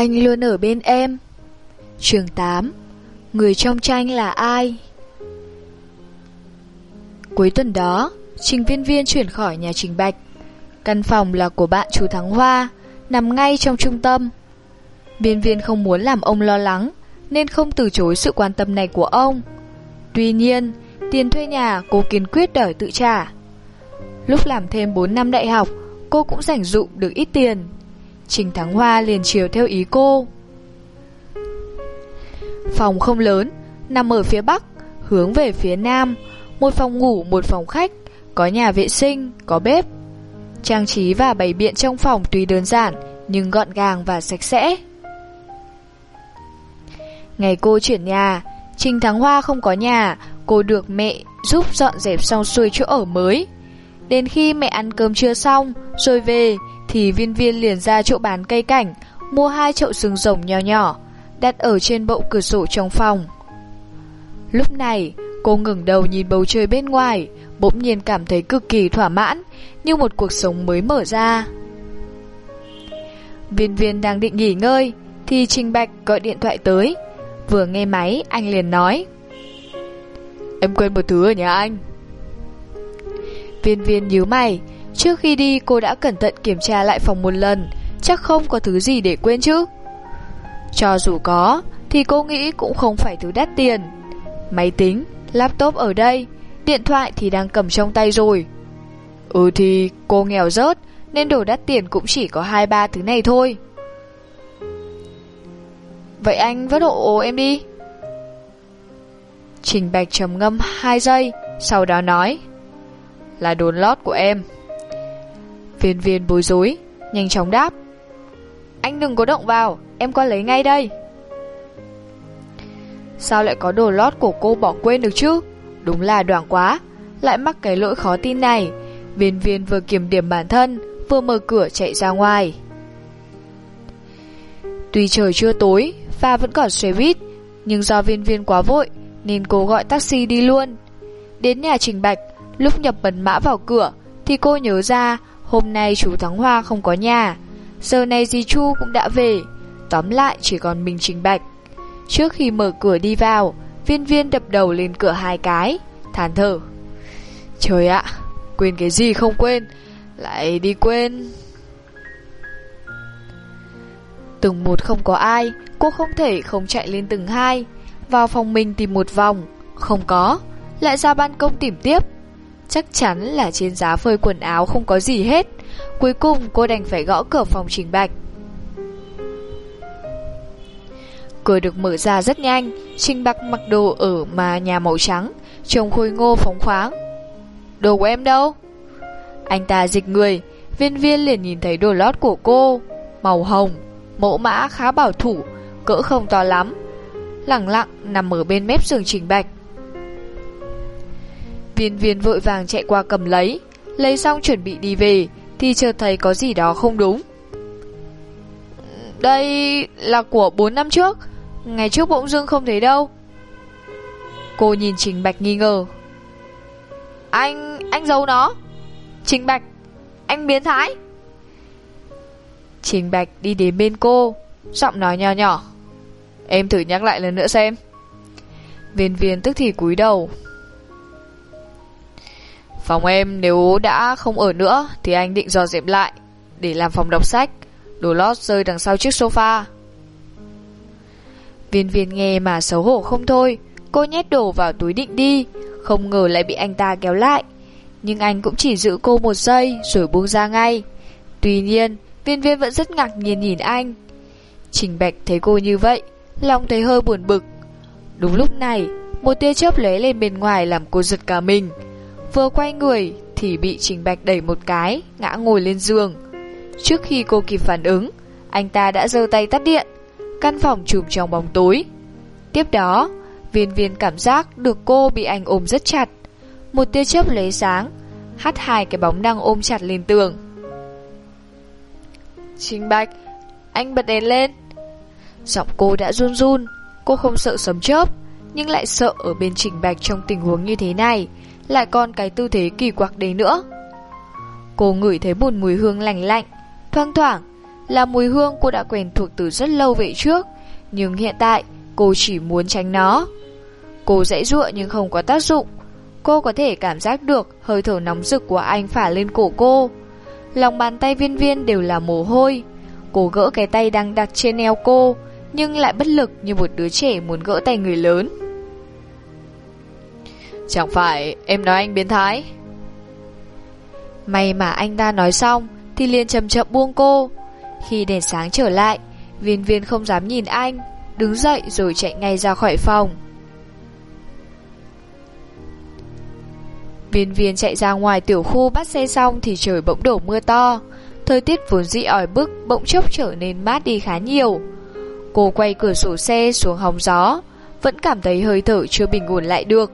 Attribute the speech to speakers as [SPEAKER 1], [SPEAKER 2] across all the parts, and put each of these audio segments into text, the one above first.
[SPEAKER 1] Anh luôn ở bên em. Trường 8 Người trong tranh là ai? Cuối tuần đó Trình viên viên chuyển khỏi nhà Trình Bạch. Căn phòng là của bạn chú Thắng Hoa, Nằm ngay trong trung tâm. Viên viên không muốn làm ông lo lắng, Nên không từ chối sự quan tâm này của ông. Tuy nhiên, Tiền thuê nhà cô kiên quyết đòi tự trả. Lúc làm thêm 4 năm đại học, Cô cũng rảnh dụng được ít tiền. Trình Thắng Hoa liền chiều theo ý cô. Phòng không lớn Nằm ở phía bắc Hướng về phía nam. Một phòng ngủ, một phòng khách Có nhà vệ sinh, có bếp. Trang trí và bày biện trong phòng tuy đơn giản Nhưng gọn gàng và sạch sẽ. Ngày cô chuyển nhà Trình Thắng Hoa không có nhà. Cô được mẹ giúp dọn dẹp xong xuôi chỗ ở mới. Đến khi mẹ ăn cơm trưa xong, Rồi về, Thì viên viên liền ra chỗ bán cây cảnh, Mua hai chậu sừng rồng nhỏ nhỏ, Đặt ở trên bậu cửa sổ trong phòng. Lúc này, Cô ngừng đầu nhìn bầu trời bên ngoài, Bỗng nhiên cảm thấy cực kỳ thỏa mãn, Như một cuộc sống mới mở ra. Viên viên đang định nghỉ ngơi, Thì Trình Bạch gọi điện thoại tới. Vừa nghe máy, anh liền nói, Em quên một thứ ở nhà anh. Viên viên nhíu mày. Trước khi đi cô đã cẩn thận kiểm tra lại phòng một lần. Chắc không có thứ gì để quên chứ? Cho dù có Thì cô nghĩ cũng không phải thứ đắt tiền. Máy tính, laptop ở đây Điện thoại thì đang cầm trong tay rồi. Ừ thì cô nghèo rớt Nên đồ đắt tiền cũng chỉ có hai ba thứ này thôi. Vậy anh vớt hộ em đi. Trình Bạch trầm ngâm 2 giây Sau đó nói là đồn lót của em. Viên viên bối rối, Nhanh chóng đáp. Anh đừng có động vào, Em qua lấy ngay đây. Sao lại có đồ lót của cô bỏ quên được chứ? Đúng là đoạn quá, Lại mắc cái lỗi khó tin này. Viên viên vừa kiểm điểm bản thân, Vừa mở cửa chạy ra ngoài. Tuy trời chưa tối Và vẫn còn xe buýt, Nhưng do viên viên quá vội, Nên cô gọi taxi đi luôn. Đến nhà Trình Bạch Lúc nhập mật mã vào cửa, Thì cô nhớ ra, Hôm nay chú Thắng Hoa không có nhà. Giờ này dì Chu cũng đã về. Tóm lại, chỉ còn mình Trình Bạch. Trước khi mở cửa đi vào, Viên viên đập đầu lên cửa hai cái thán thở. Trời ạ, Quên cái gì không quên, Lại đi quên. Từng một không có ai, Cô không thể không chạy lên từng hai. Vào phòng mình tìm một vòng, Không có, Lại ra ban công tìm tiếp. Chắc chắn là trên giá phơi quần áo không có gì hết. Cuối cùng, cô đành phải gõ cửa phòng Trình Bạch Cửa được mở ra rất nhanh, Trình Bạch mặc đồ ở mà nhà màu trắng, Trông khôi ngô phóng khoáng. Đồ của em đâu? Anh ta dịch người, Viên viên liền nhìn thấy đồ lót của cô, Màu hồng, Mẫu mã khá bảo thủ, Cỡ không to lắm. Lặng lặng nằm ở bên mép giường Trình Bạch. Viên viên vội vàng chạy qua cầm lấy. Lấy xong chuẩn bị đi về, Thì chợt thấy có gì đó không đúng. Đây là của 4 năm trước, Ngày trước bỗng dưng không thấy đâu. Cô nhìn Trình Bạch nghi ngờ. Anh... anh giấu nó. Trình Bạch, Anh biến thái. Trình Bạch đi đến bên cô, Giọng nói nhỏ nhỏ. Em thử nhắc lại lần nữa xem. Viên viên tức thì cúi đầu. Phòng em nếu đã không ở nữa Thì anh định dò dẹp lại Để làm phòng đọc sách. Đồ lót rơi đằng sau chiếc sofa. Viên viên nghe mà xấu hổ không thôi. Cô nhét đồ vào túi định đi. Không ngờ lại bị anh ta kéo lại. Nhưng anh cũng chỉ giữ cô một giây Rồi buông ra ngay. Tuy nhiên, viên viên vẫn rất ngạc nhiên nhìn anh. Trình Bạch thấy cô như vậy, Lòng thấy hơi buồn bực. Đúng lúc này, Một tia chớp lóe lên bên ngoài làm cô giật cả mình. Vừa quay người Thì bị Trình Bạch đẩy một cái, Ngã ngồi lên giường. Trước khi cô kịp phản ứng, Anh ta đã giơ tay tắt điện, Căn phòng chùm trong bóng tối. Tiếp đó, Viên viên cảm giác được cô bị anh ôm rất chặt. Một tia chớp lấy sáng, Hắt hai cái bóng đang ôm chặt lên tường. Trình Bạch, Anh bật đèn lên. Giọng cô đã run run, Cô không sợ sấm chớp, Nhưng lại sợ ở bên Trình Bạch trong tình huống như thế này lại còn cái tư thế kỳ quặc đấy nữa Cô ngửi thấy một mùi hương lành lạnh Thoang thoảng là mùi hương cô đã quen thuộc từ rất lâu về trước, nhưng hiện tại cô chỉ muốn tránh nó. Cô dãy dụa nhưng không có tác dụng. Cô có thể cảm giác được hơi thở nóng rực của anh phả lên cổ cô. Lòng bàn tay viên viên đều là mồ hôi. Cô gỡ cái tay đang đặt trên eo cô, nhưng lại bất lực như một đứa trẻ muốn gỡ tay người lớn.
[SPEAKER 2] Chẳng phải em nói anh biến thái.
[SPEAKER 1] May mà anh ta nói xong, Thì liền chậm chậm buông cô. Khi đèn sáng trở lại, Viên viên không dám nhìn anh, Đứng dậy rồi chạy ngay ra khỏi phòng. Viên viên chạy ra ngoài tiểu khu bắt xe xong Thì trời bỗng đổ mưa to. Thời tiết vốn dị ỏi bức, Bỗng chốc trở nên mát đi khá nhiều. Cô quay cửa sổ xe xuống hóng gió, Vẫn cảm thấy hơi thở chưa bình ổn lại được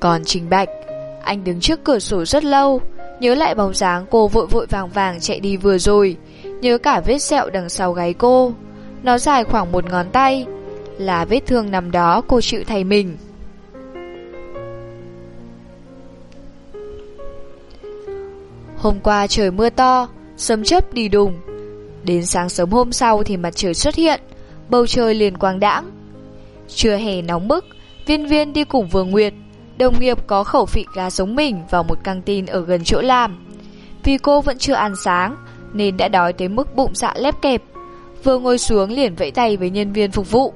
[SPEAKER 1] còn Trình Bạch, anh đứng trước cửa sổ rất lâu, nhớ lại bóng dáng cô vội vội vàng vàng chạy đi vừa rồi, nhớ cả vết sẹo đằng sau gáy cô. Nó dài khoảng một ngón tay, là vết thương nằm đó cô chịu thay mình. Hôm qua trời mưa to, sấm chớp đi đùng. Đến sáng sớm hôm sau thì mặt trời xuất hiện, bầu trời liền quang đãng. Trưa hè nóng bức, viên viên đi cùng Vương Nguyệt, đồng nghiệp có khẩu vị gà giống mình vào một căng tin ở gần chỗ làm. Vì cô vẫn chưa ăn sáng, nên đã đói tới mức bụng dạ lép kẹp. Vừa ngồi xuống liền vẫy tay với nhân viên phục vụ.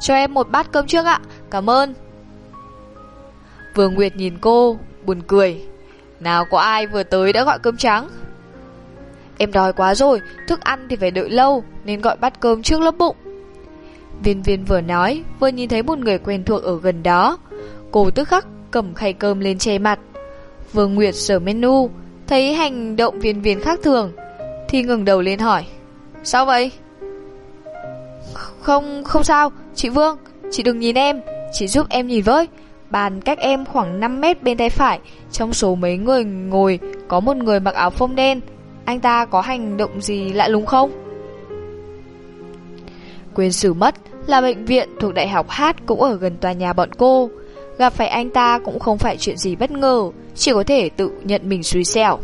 [SPEAKER 1] Cho em một bát cơm trước ạ, cảm ơn. Vừa Nguyệt nhìn cô, buồn cười. Nào có ai vừa tới đã gọi cơm trắng? Em đói quá rồi, thức ăn thì phải đợi lâu, nên gọi bát cơm trước lớp bụng. Viên viên vừa nói, vừa nhìn thấy một người quen thuộc ở gần đó. Cô tức khắc cầm khay cơm lên che mặt. Vương Nguyệt sở menu, thấy hành động viên viên khác thường, thì ngừng đầu lên hỏi. Sao vậy? Không, không sao, chị Vương, chị đừng nhìn em, chị giúp em nhìn với. Bàn cách em khoảng 5 mét bên tay phải, trong số mấy người ngồi có một người mặc áo phông đen. Anh ta có hành động gì lạ lùng không? Quyền sử mất là bệnh viện thuộc đại học Hát cũng ở gần tòa nhà bọn cô. Gặp phải anh ta cũng không phải chuyện gì bất ngờ Chỉ có thể tự nhận mình xui xẻo.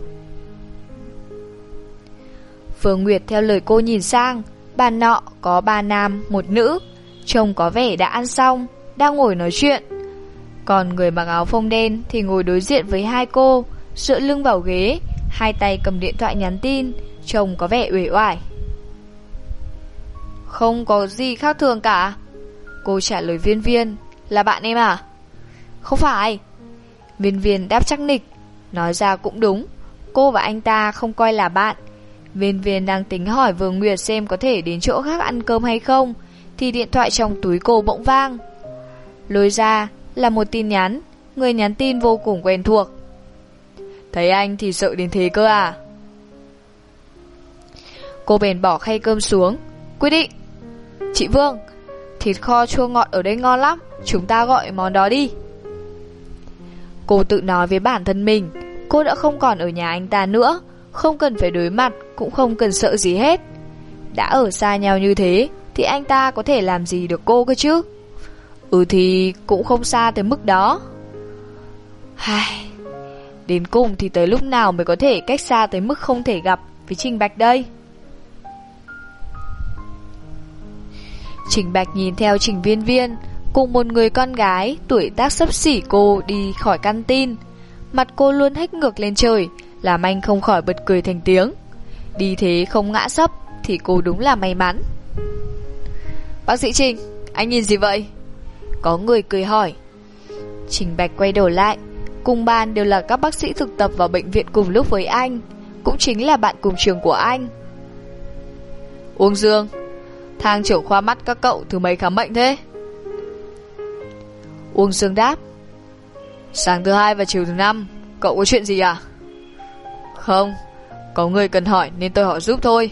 [SPEAKER 1] Phương Nguyệt theo lời cô nhìn sang Bàn nọ có ba nam, một nữ Trông có vẻ đã ăn xong Đang ngồi nói chuyện. Còn người mặc áo phông đen Thì ngồi đối diện với hai cô Dựa lưng vào ghế Hai tay cầm điện thoại nhắn tin Trông có vẻ uể oải. Không có gì khác thường cả Cô trả lời viên viên Là bạn em à? Không phải. Viên viên đáp chắc nịch. Nói ra cũng đúng. Cô và anh ta không coi là bạn. Viên viên đang tính hỏi Vương Nguyệt xem có thể đến chỗ khác ăn cơm hay không, Thì điện thoại trong túi cô bỗng vang. Lôi ra là một tin nhắn. Người nhắn tin vô cùng quen thuộc. Thấy anh thì sợ đến thế cơ à? Cô bèn bỏ khay cơm xuống. Quyết định. Chị Vương, Thịt kho chua ngọt ở đây ngon lắm. Chúng ta gọi món đó đi. Cô tự nói với bản thân mình, cô đã không còn ở nhà anh ta nữa, không cần phải đối mặt, cũng không cần sợ gì hết. Đã ở xa nhau như thế, thì anh ta có thể làm gì được cô cơ chứ? Ừ thì cũng không xa tới mức đó. Hài, đến cùng thì tới lúc nào mới có thể cách xa tới mức không thể gặp với Trình Bạch đây? Trình Bạch nhìn theo Trình Viên Viên, cùng một người con gái tuổi tác sấp xỉ cô đi khỏi căn tin. Mặt cô luôn hách ngược lên trời, làm anh không khỏi bật cười thành tiếng. Đi thế không ngã sấp thì cô đúng là may mắn. Bác sĩ Trình, anh nhìn gì vậy? Có người cười hỏi. Trình Bạch quay đầu lại, cùng bàn đều là các bác sĩ thực tập vào bệnh viện cùng lúc với anh, cũng chính là bạn cùng trường của anh. Uông Dương, thang trưởng khoa mắt các cậu thứ mấy khám bệnh thế? Uông Dương đáp, Sáng thứ hai và chiều thứ năm, Cậu có chuyện gì à? Không, Có người cần hỏi nên tôi hỏi giúp thôi.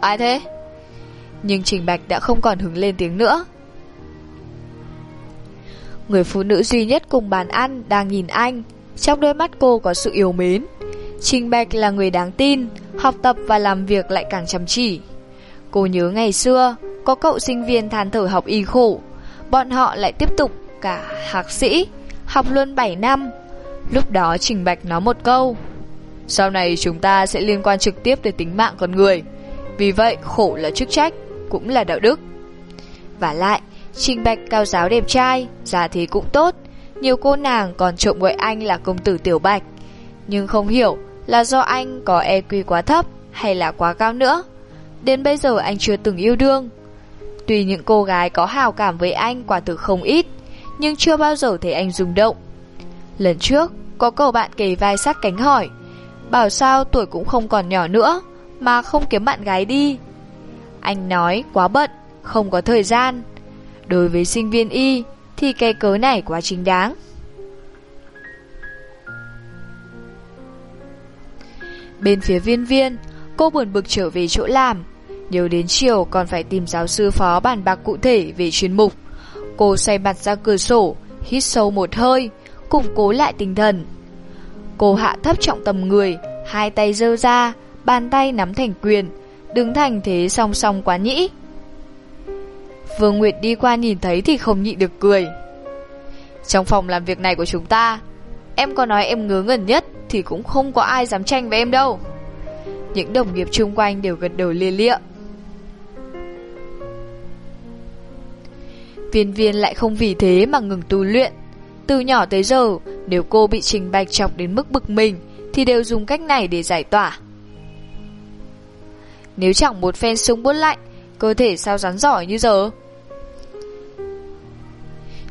[SPEAKER 1] Ai thế? Nhưng Trình Bạch đã không còn hứng lên tiếng nữa. Người phụ nữ duy nhất cùng bàn ăn Đang nhìn anh, Trong đôi mắt cô có sự yêu mến. Trình Bạch là người đáng tin, Học tập và làm việc lại càng chăm chỉ. Cô nhớ ngày xưa, Có cậu sinh viên than thở học y khổ, Bọn họ lại tiếp tục cả hạc sĩ, học luôn 7 năm. Lúc đó Trình Bạch nói một câu.
[SPEAKER 2] Sau này chúng ta sẽ liên quan trực tiếp tới tính mạng con người. Vì vậy, khổ là chức trách, cũng là đạo đức.
[SPEAKER 1] Và lại, Trình Bạch cao giáo đẹp trai, giá thì cũng tốt. Nhiều cô nàng còn trộm gọi anh là công tử Tiểu Bạch. Nhưng không hiểu là do anh có EQ quá thấp hay là quá cao nữa. Đến bây giờ anh chưa từng yêu đương. Tuy những cô gái có hào cảm với anh quả thực không ít, nhưng chưa bao giờ thấy anh rung động. Lần trước, có cậu bạn kề vai sát cánh hỏi, bảo sao tuổi cũng không còn nhỏ nữa, mà không kiếm bạn gái đi. Anh nói quá bận, không có thời gian. Đối với sinh viên y, thì cái cớ này quá chính đáng. Bên phía viên viên, cô buồn bực trở về chỗ làm. Nhớ đến chiều còn phải tìm giáo sư phó bàn bạc cụ thể về chuyên mục. Cô xoay mặt ra cửa sổ, hít sâu một hơi, củng cố lại tinh thần. Cô hạ thấp trọng tầm người, hai tay dơ ra, bàn tay nắm thành quyền, đứng thành thế song song quá nhĩ. Vương Nguyệt đi qua nhìn thấy thì không nhịn được cười.
[SPEAKER 2] Trong phòng làm việc này của chúng ta, em có nói em ngớ ngẩn nhất thì cũng không có ai dám tranh với em đâu.
[SPEAKER 1] Những đồng nghiệp chung quanh đều gật đầu lia lịa. Viên viên lại không vì thế mà ngừng tu luyện. Từ nhỏ tới giờ, nếu cô bị trình bạch chọc đến mức bực mình, thì đều dùng cách này để giải tỏa. Nếu chẳng một phen súng buốt lạnh, cơ thể sao rắn giỏi như giờ?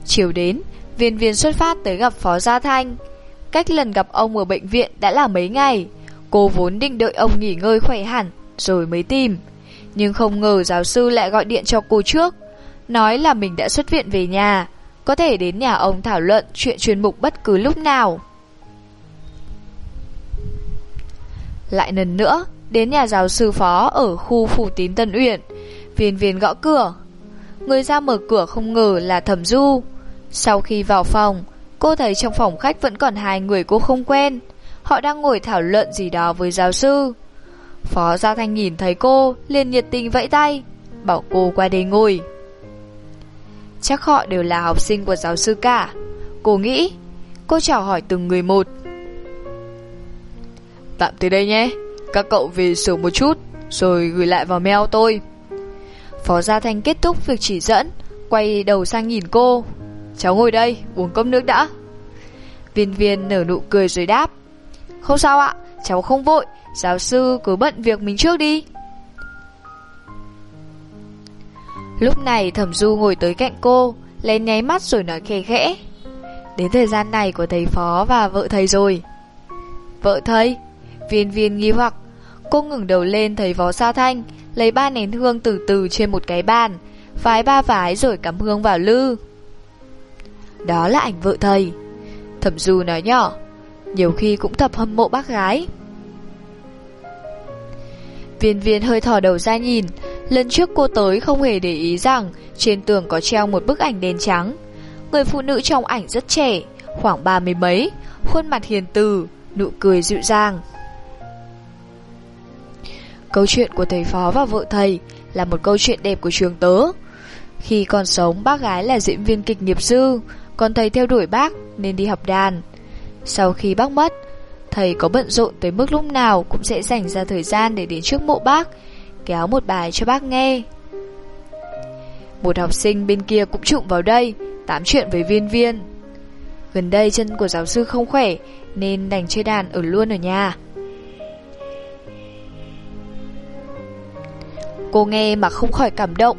[SPEAKER 1] Chiều đến, viên viên xuất phát tới gặp Phó Gia Thanh. Cách lần gặp ông ở bệnh viện đã là mấy ngày. Cô vốn định đợi ông nghỉ ngơi khỏe hẳn, rồi mới tìm. Nhưng không ngờ giáo sư lại gọi điện cho cô trước. Nói là mình đã xuất viện về nhà, có thể đến nhà ông thảo luận chuyện chuyên mục bất cứ lúc nào. Lại lần nữa, đến nhà giáo sư phó ở khu phủ tín Tân Uyển. Viên viên gõ cửa. Người ra mở cửa không ngờ là thẩm du. Sau khi vào phòng, cô thấy trong phòng khách vẫn còn hai người cô không quen. Họ đang ngồi thảo luận gì đó với giáo sư. Phó Gia Thanh nhìn thấy cô, liền nhiệt tình vẫy tay, bảo cô qua đây ngồi. Chắc họ đều là học sinh của giáo sư cả. Cô nghĩ, cô chào hỏi từng người một.
[SPEAKER 2] Tạm tới đây nhé, các cậu về sửa một chút, rồi gửi lại vào mail tôi.
[SPEAKER 1] Phó Gia Thanh kết thúc việc chỉ dẫn, quay đầu sang nhìn cô.
[SPEAKER 2] Cháu ngồi đây, uống cốc nước đã.
[SPEAKER 1] Viên viên nở nụ cười rồi đáp. Không sao ạ, cháu không vội, giáo sư cứ bận việc mình trước đi. Lúc này thẩm du ngồi tới cạnh cô, lên nháy mắt rồi nói khẽ khẽ. Đến thời gian này của thầy phó và vợ thầy rồi. Vợ thầy? Viên viên nghi hoặc. Cô ngừng đầu lên thấy phó sa thanh, lấy ba nén hương từ từ trên một cái bàn, vái ba vái rồi cắm hương vào lư. Đó là ảnh vợ thầy. Thẩm du nói nhỏ, nhiều khi cũng thập hâm mộ bác gái. Viên viên hơi thỏ đầu ra nhìn, lần trước cô tới không hề để ý rằng trên tường có treo một bức ảnh đen trắng. Người phụ nữ trong ảnh rất trẻ, khoảng ba mươi mấy, khuôn mặt hiền từ, nụ cười dịu dàng. Câu chuyện của thầy phó và vợ thầy là một câu chuyện đẹp của trường tớ. Khi còn sống, bác gái là diễn viên kịch nghiệp dư, còn thầy theo đuổi bác nên đi học đàn. Sau khi bác mất, thầy có bận rộn tới mức lúc nào cũng sẽ dành ra thời gian để đến trước mộ bác, kéo một bài cho bác nghe. Một học sinh bên kia cũng trụng vào đây, tám chuyện với viên viên. Gần đây chân của giáo sư không khỏe, nên đành chơi đàn ở luôn ở nhà. Cô nghe mà không khỏi cảm động.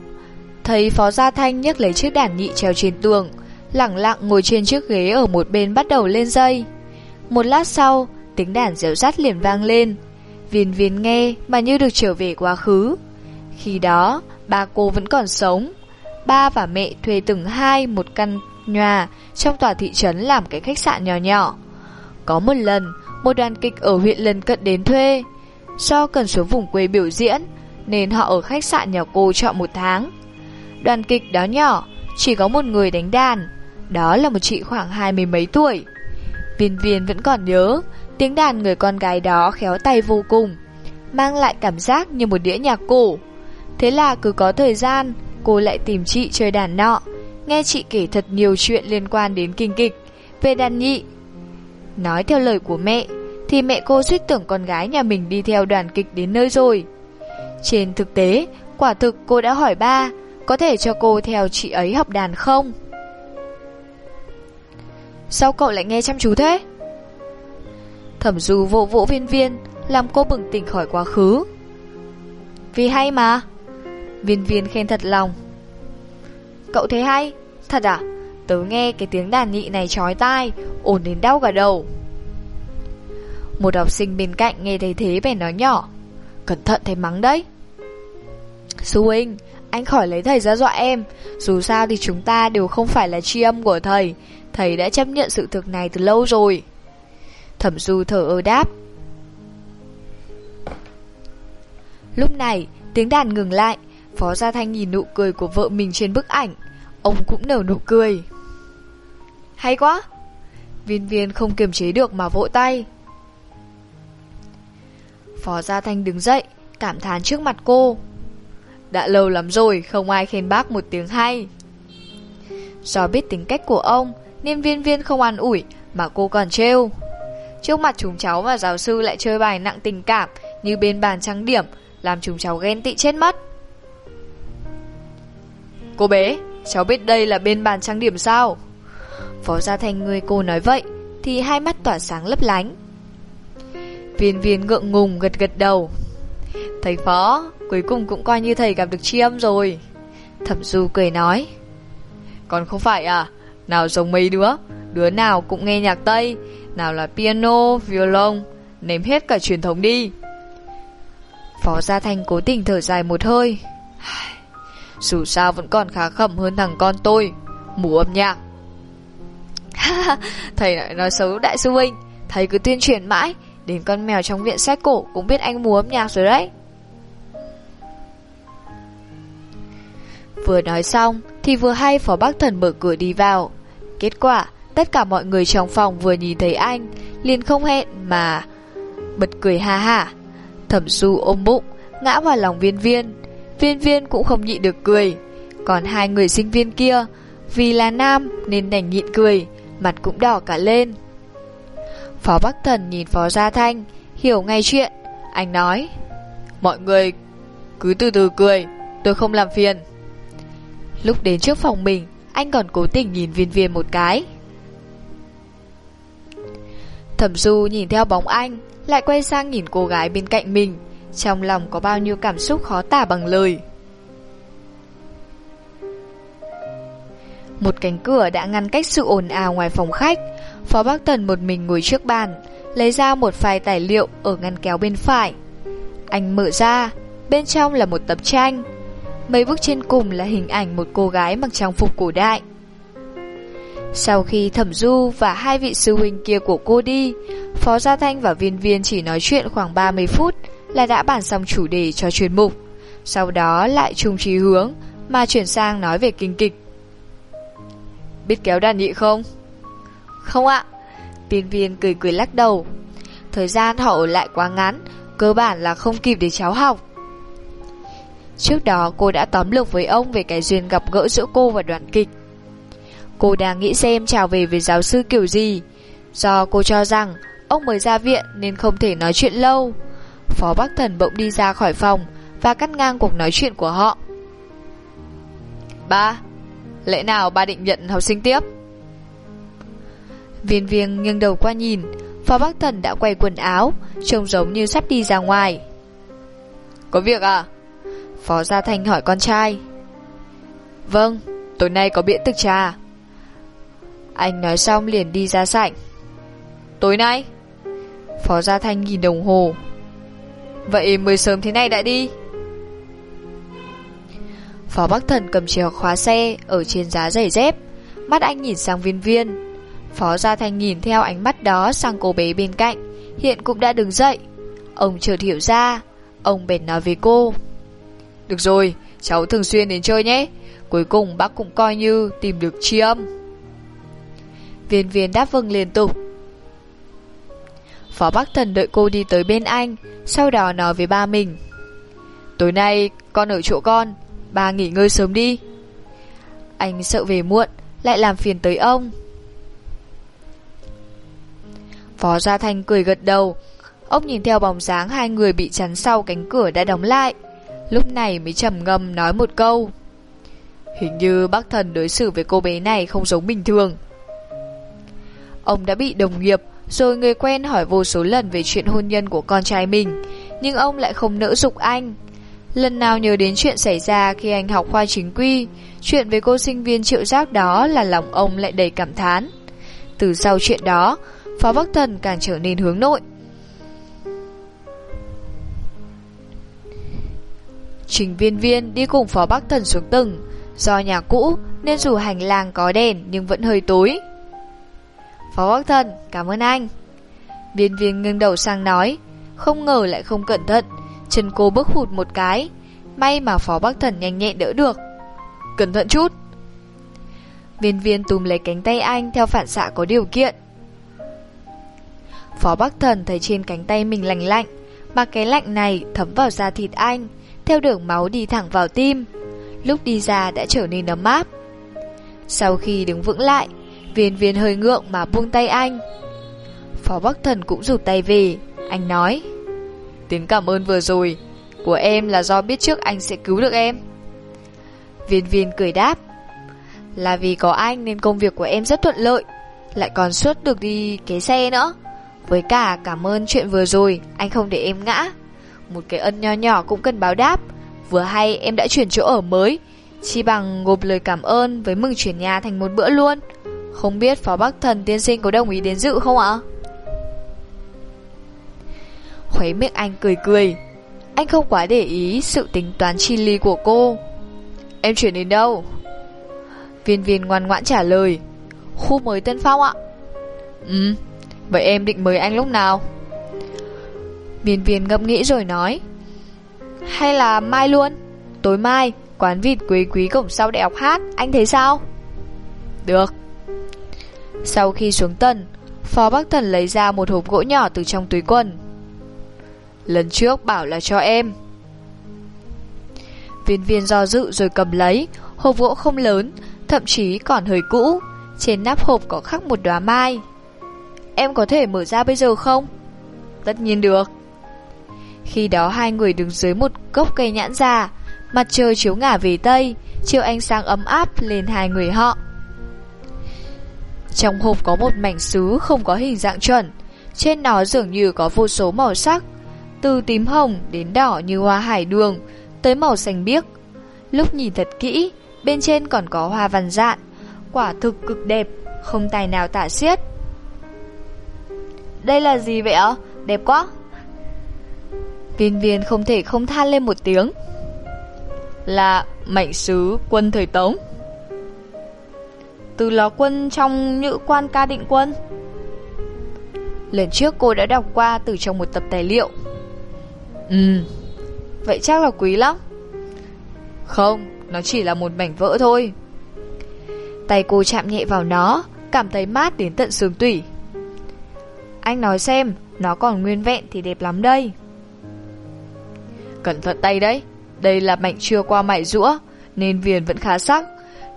[SPEAKER 1] Thấy Phó Gia Thanh nhấc lấy chiếc đàn nhị treo trên tường, lặng lặng ngồi trên chiếc ghế ở một bên bắt đầu lên dây. Một lát sau, tiếng đàn dẻo rắt liền vang lên. Viên viên nghe mà như được trở về quá khứ. Khi đó, ba cô vẫn còn sống. Ba và mẹ thuê từng hai một căn nhà trong tòa thị trấn làm cái khách sạn nhỏ nhỏ. Có một lần, một đoàn kịch ở huyện lần cận đến thuê. Do cần xuống vùng quê biểu diễn, nên họ ở khách sạn nhà cô chọn một tháng. Đoàn kịch đó nhỏ, chỉ có một người đánh đàn, đó là một chị khoảng hai mươi mấy tuổi. Viên viên vẫn còn nhớ, tiếng đàn người con gái đó khéo tay vô cùng, mang lại cảm giác như một đĩa nhạc cổ. Thế là cứ có thời gian, cô lại tìm chị chơi đàn nọ, nghe chị kể thật nhiều chuyện liên quan đến kinh kịch, về đàn nhị. Nói theo lời của mẹ, thì mẹ cô suýt tưởng con gái nhà mình đi theo đoàn kịch đến nơi rồi. Trên thực tế, quả thực cô đã hỏi ba, có thể cho cô theo chị ấy học đàn không? Sao cậu lại nghe chăm chú thế? Thẩm du vỗ vỗ viên viên, làm cô bừng tỉnh khỏi quá khứ. Vì hay mà. Viên viên khen thật lòng. Cậu thấy hay? Thật à? Tớ nghe cái tiếng đàn nhị này chói tai, ổn đến đau cả đầu. Một học sinh bên cạnh nghe thấy thế bèn nói nhỏ. Cẩn thận thầy mắng đấy. Sư huynh, anh khỏi lấy thầy ra dọa em. Dù sao thì chúng ta đều không phải là tri âm của thầy. Thầy đã chấp nhận sự thực này từ lâu rồi. Thẩm Du thở ơ đáp. Lúc này, tiếng đàn ngừng lại. Phó Gia Thanh nhìn nụ cười của vợ mình trên bức ảnh. Ông cũng nở nụ cười. Hay quá! Viên viên không kiềm chế được mà vỗ tay. Phó Gia Thanh đứng dậy, cảm thán trước mặt cô. Đã lâu lắm rồi, không ai khen bác một tiếng hay. Do biết tính cách của ông, nên viên viên không an ủi, mà cô còn trêu. Trước mặt chúng cháu và giáo sư lại chơi bài nặng tình cảm như bên bàn trang điểm, làm chúng cháu ghen tị chết mất. Cô bé, cháu biết đây là bên bàn trang điểm sao? Phó Gia Thanh người cô nói vậy, thì hai mắt tỏa sáng lấp lánh. Viên viên ngượng ngùng gật gật đầu. Thầy Phó, cuối cùng cũng coi như thầy gặp được chi âm rồi. Thẩm Du cười nói. Còn không phải à, nào giống mấy đứa, đứa nào cũng nghe nhạc Tây, nào là piano, violon, nếm hết cả truyền thống đi. Phó Gia Thanh cố tình thở dài một hơi. Dù sao vẫn còn khá khẩm hơn thằng con tôi, mù âm nhạc. thầy lại nói xấu đại sư huynh, thầy cứ tuyên truyền mãi, đến con mèo trong viện sách cổ cũng biết anh múa âm nhạc rồi đấy. Vừa nói xong thì vừa hay Phó bác Thần mở cửa đi vào. Kết quả, tất cả mọi người trong phòng vừa nhìn thấy anh, liền không hẹn mà bật cười ha ha. Thẩm Du ôm bụng, ngã vào lòng viên viên. Viên viên cũng không nhịn được cười. Còn hai người sinh viên kia, vì là nam nên đành nhịn cười, mặt cũng đỏ cả lên. Phó Bắc Thần nhìn Phó Gia Thanh, hiểu ngay chuyện. Anh nói, mọi người cứ từ từ cười, tôi không làm phiền. Lúc đến trước phòng mình, anh còn cố tình nhìn viên viên một cái. Thẩm Du nhìn theo bóng anh, lại quay sang nhìn cô gái bên cạnh mình, trong lòng có bao nhiêu cảm xúc khó tả bằng lời. Một cánh cửa đã ngăn cách sự ồn ào ngoài phòng khách, Phó Bắc Tần một mình ngồi trước bàn, lấy ra một file tài liệu ở ngăn kéo bên phải. Anh mở ra, bên trong là một tập tranh. Mấy bức trên cùng là hình ảnh một cô gái mặc trang phục cổ đại. Sau khi Thẩm Du và hai vị sư huynh kia của cô đi, Phó Gia Thanh và Viên Viên chỉ nói chuyện khoảng 30 phút là đã bàn xong chủ đề cho chuyên mục. Sau đó lại chung trí hướng mà chuyển sang nói về kinh kịch. Biết kéo đàn nhị không? Không ạ. Viên viên cười cười lắc đầu. Thời gian họ ở lại quá ngắn, cơ bản là không kịp để cháu học. Trước đó cô đã tóm lược với ông về cái duyên gặp gỡ giữa cô và đoàn kịch. Cô đang nghĩ xem chào về với giáo sư kiểu gì. Do cô cho rằng ông mới ra viện nên không thể nói chuyện lâu. Phó Bắc Thần bỗng đi ra khỏi phòng và cắt ngang cuộc nói chuyện của họ. Ba, lẽ nào ba định nhận học sinh tiếp? Viên viên nghiêng đầu qua nhìn, Phó Bắc Thần đã quay quần áo, trông giống như sắp đi ra ngoài. Có việc à? Phó Gia Thanh hỏi con trai. Vâng, tối nay có biện thực trà. Anh nói xong liền đi ra sảnh. Tối nay? Phó Gia Thanh nhìn đồng hồ. Vậy mới sớm thế này đã đi. Phó Bắc Thần cầm chìa khóa xe ở trên giá giày dép. Mắt anh nhìn sang viên viên. Phó Gia Thanh nhìn theo ánh mắt đó sang cô bé bên cạnh, hiện cũng đã đứng dậy. Ông chợt hiểu ra, ông bèn nói với cô. Được rồi, cháu thường xuyên đến chơi nhé. Cuối cùng bác cũng coi như tìm được tri âm. Viên viên đáp vâng liên tục. Phó Bắc Thần đợi cô đi tới bên anh, sau đó nói với ba mình. Tối nay con ở chỗ con, ba nghỉ ngơi sớm đi. Anh sợ về muộn, lại làm phiền tới ông. Phó Gia Thanh cười gật đầu. Ông nhìn theo bóng dáng hai người bị chắn sau cánh cửa đã đóng lại. Lúc này mới trầm ngâm nói một câu. Hình như bác thần đối xử với cô bé này không giống bình thường. Ông đã bị đồng nghiệp rồi người quen hỏi vô số lần về chuyện hôn nhân của con trai mình, nhưng ông lại không nỡ dục anh. Lần nào nhớ đến chuyện xảy ra khi anh học khoa chính quy, chuyện với cô sinh viên triệu giác đó là lòng ông lại đầy cảm thán. Từ sau chuyện đó, Phó Bắc Thần càng trở nên hướng nội. Trình viên viên đi cùng Phó Bắc Thần xuống tầng, do nhà cũ nên dù hành lang có đèn nhưng vẫn hơi tối. Phó Bắc Thần, cảm ơn anh. Viên viên ngưng đầu sang nói, không ngờ lại không cẩn thận, chân cô bước hụt một cái. May mà Phó Bắc Thần nhanh nhẹn đỡ được. Cẩn thận chút. Viên viên túm lấy cánh tay anh theo phản xạ có điều kiện. Phó Bắc Thần thấy trên cánh tay mình lạnh lạnh, mà cái lạnh này thấm vào da thịt anh, theo đường máu đi thẳng vào tim. Lúc đi ra đã trở nên ấm áp. Sau khi đứng vững lại, viên viên hơi ngượng mà buông tay anh. Phó Bắc Thần cũng rụt tay về, anh nói. Tiếng cảm ơn vừa rồi của em là do biết trước anh sẽ cứu được em. Viên viên cười đáp. Là vì có anh nên công việc của em rất thuận lợi, lại còn suốt được đi cái xe nữa. Với cả cảm ơn chuyện vừa rồi, anh không để em ngã. Một cái ân nho nhỏ cũng cần báo đáp. Vừa hay em đã chuyển chỗ ở mới, chi bằng gộp lời cảm ơn với mừng chuyển nhà thành một bữa luôn. Không biết Phó Bắc Thần tiên sinh có đồng ý đến dự không ạ? Khuấy miệng anh cười cười. Anh không quá để ý sự tính toán chi ly của cô. Em chuyển đến đâu? Viên viên ngoan ngoãn trả lời. Khu mới Tân Phong ạ. Ừ, vậy em định mời anh lúc nào? Viên viên ngẫm nghĩ rồi nói. Hay là mai luôn? Tối mai, quán vịt quý quý cổng sau đại học hát, anh thấy sao? Được. Sau khi xuống tầng, Phó Bắc Thần lấy ra một hộp gỗ nhỏ từ trong túi quần. Lần trước bảo là cho em. Viên viên do dự rồi cầm lấy, hộp gỗ không lớn, thậm chí còn hơi cũ. Trên nắp hộp có khắc một đóa mai. Em có thể mở ra bây giờ không? Tất nhiên được. Khi đó hai người đứng dưới một gốc cây nhãn già, mặt trời chiếu ngả về tây, chiếu ánh sáng ấm áp lên hai người họ. Trong hộp có một mảnh sứ không có hình dạng chuẩn, trên nó dường như có vô số màu sắc, từ tím hồng đến đỏ như hoa hải đường, tới màu xanh biếc. Lúc nhìn thật kỹ, bên trên còn có hoa văn dạn, quả thực cực đẹp, không tài nào tả xiết. Đây là gì vậy ạ? Đẹp quá! Viên viên không thể không than lên một tiếng. Là mảnh sứ quân thời Tống. Từ lò quân trong nhữ quan ca định quân. Lần trước cô đã đọc qua từ trong một tập tài liệu. Ừ, vậy chắc là quý lắm. Không, nó chỉ là một mảnh vỡ thôi. Tay cô chạm nhẹ vào nó, cảm thấy mát đến tận xương tủy. Anh nói xem, nó còn nguyên vẹn thì đẹp lắm đây. Cẩn thận tay đấy, đây là mảnh chưa qua mại rũa, nên viền vẫn khá sắc.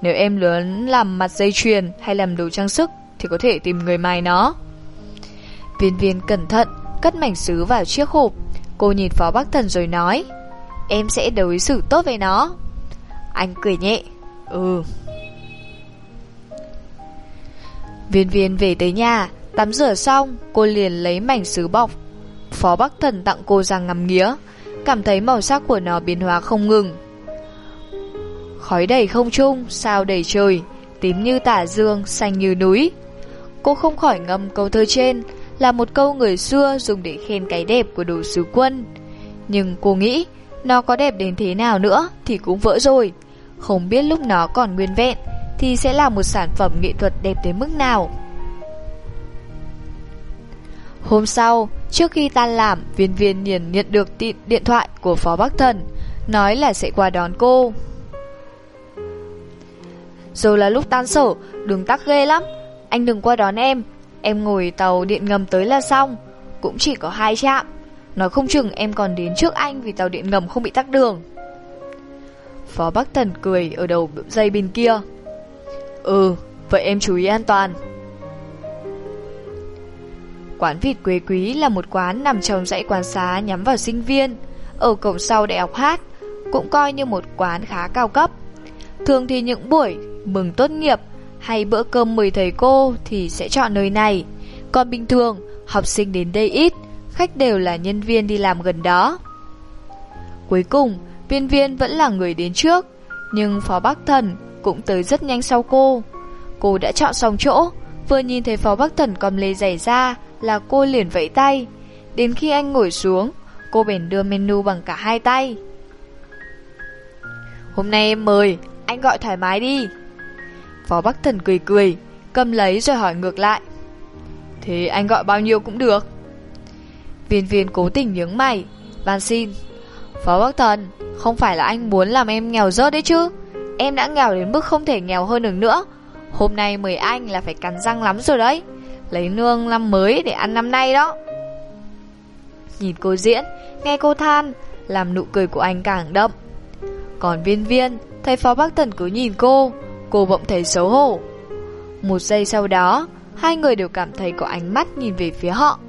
[SPEAKER 1] Nếu em lớn làm mặt dây chuyền hay làm đồ trang sức thì có thể tìm người mài nó. Viên viên cẩn thận, cất mảnh sứ vào chiếc hộp. Cô nhìn Phó Bắc Thần rồi nói, em sẽ đối xử tốt với nó. Anh cười nhẹ, ừ. Viên viên về tới nhà, tắm rửa xong, cô liền lấy mảnh sứ bọc. Phó Bắc Thần tặng cô ra ngắm nghía, cảm thấy màu sắc của nó biến hóa không ngừng. Khói đầy không trung, sao đầy trời, tím như tả dương, xanh như núi. Cô không khỏi ngâm câu thơ trên, là một câu người xưa dùng để khen cái đẹp của đồ sứ quân. Nhưng cô nghĩ, nó có đẹp đến thế nào nữa thì cũng vỡ rồi. Không biết lúc nó còn nguyên vẹn thì sẽ là một sản phẩm nghệ thuật đẹp đến mức nào. Hôm sau, trước khi tan làm, viên viên nhìn nhận được điện thoại của Phó Bắc Thần, nói là sẽ qua đón cô. Rồi là lúc tan sở, đường tắc ghê lắm, anh đừng qua đón em, em ngồi tàu điện ngầm tới là xong, cũng chỉ có hai trạm. Nói không chừng em còn đến trước anh vì tàu điện ngầm không bị tắc đường. Phó Bắc Thần cười ở đầu dây bên kia. Ừ, vậy em chú ý an toàn. Quán vịt quế quý là một quán nằm trong dãy quán xá nhắm vào sinh viên, ở cổng sau đại học hát, cũng coi như một quán khá cao cấp. Thường thì những buổi mừng tốt nghiệp hay bữa cơm mời thầy cô thì sẽ chọn nơi này. Còn bình thường, học sinh đến đây ít, khách đều là nhân viên đi làm gần đó. Cuối cùng, viên viên vẫn là người đến trước, nhưng Phó Bắc Thần cũng tới rất nhanh sau cô. Cô đã chọn xong chỗ, vừa nhìn thấy Phó Bắc Thần cầm lê giày ra là cô liền vẫy tay. Đến khi anh ngồi xuống, cô bèn đưa menu bằng cả hai tay. Hôm nay em mời, anh gọi thoải mái đi. Phó Bắc Thần cười cười, cầm lấy rồi hỏi ngược lại. Thế anh gọi bao nhiêu cũng được. Viên viên cố tình nhướng mày, van xin. Phó Bắc Thần, không phải là anh muốn làm em nghèo rớt đấy chứ. Em đã nghèo đến mức không thể nghèo hơn được nữa. Hôm nay mời anh là phải cắn răng lắm rồi đấy. Lấy nương năm mới để ăn năm nay đó. Nhìn cô diễn, nghe cô than, làm nụ cười của anh càng đậm. Còn viên viên, thấy Phó Bắc Thần cứ nhìn cô, cô bỗng thấy xấu hổ. Một giây sau đó, hai người đều cảm thấy có ánh mắt nhìn về phía họ.